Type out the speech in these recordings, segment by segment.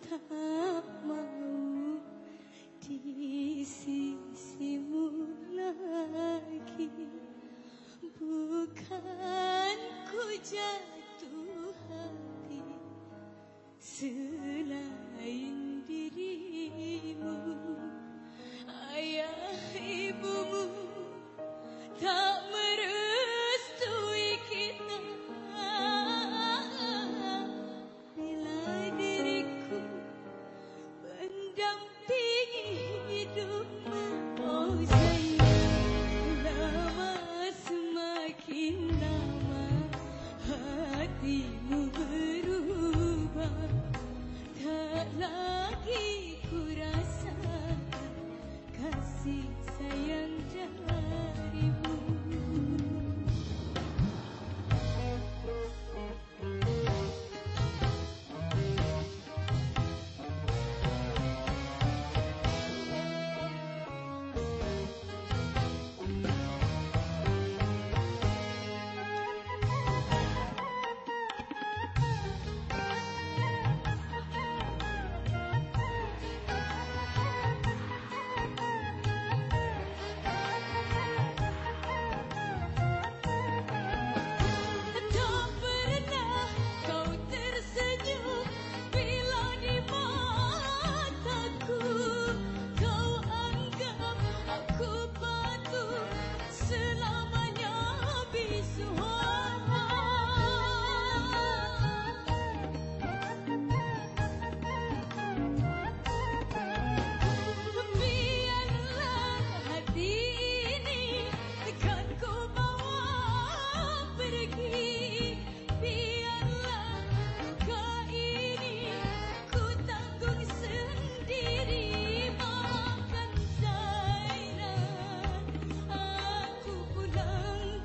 tak mau di sisimu lagi Bukan ku jatuh hati.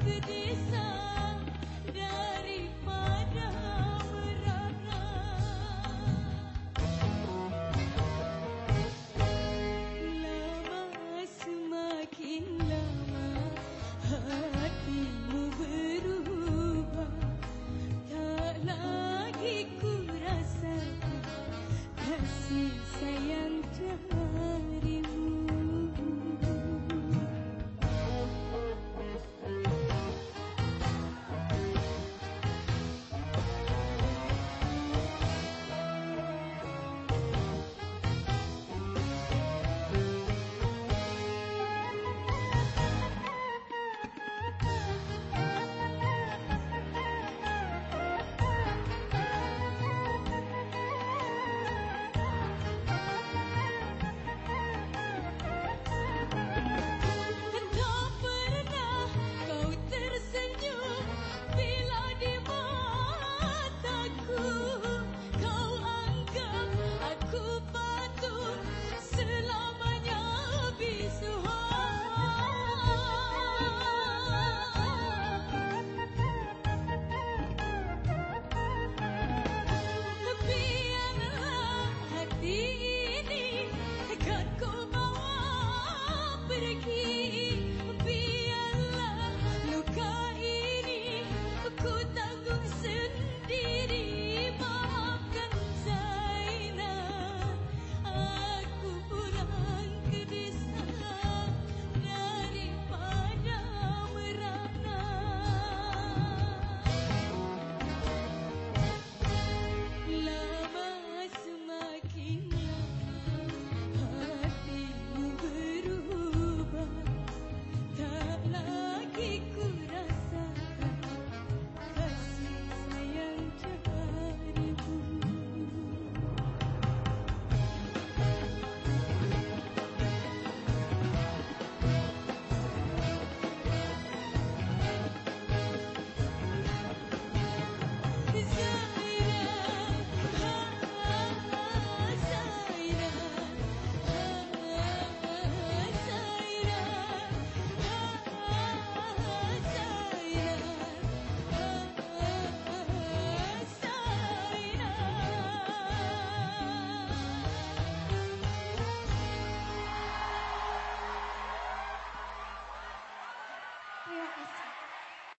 the day.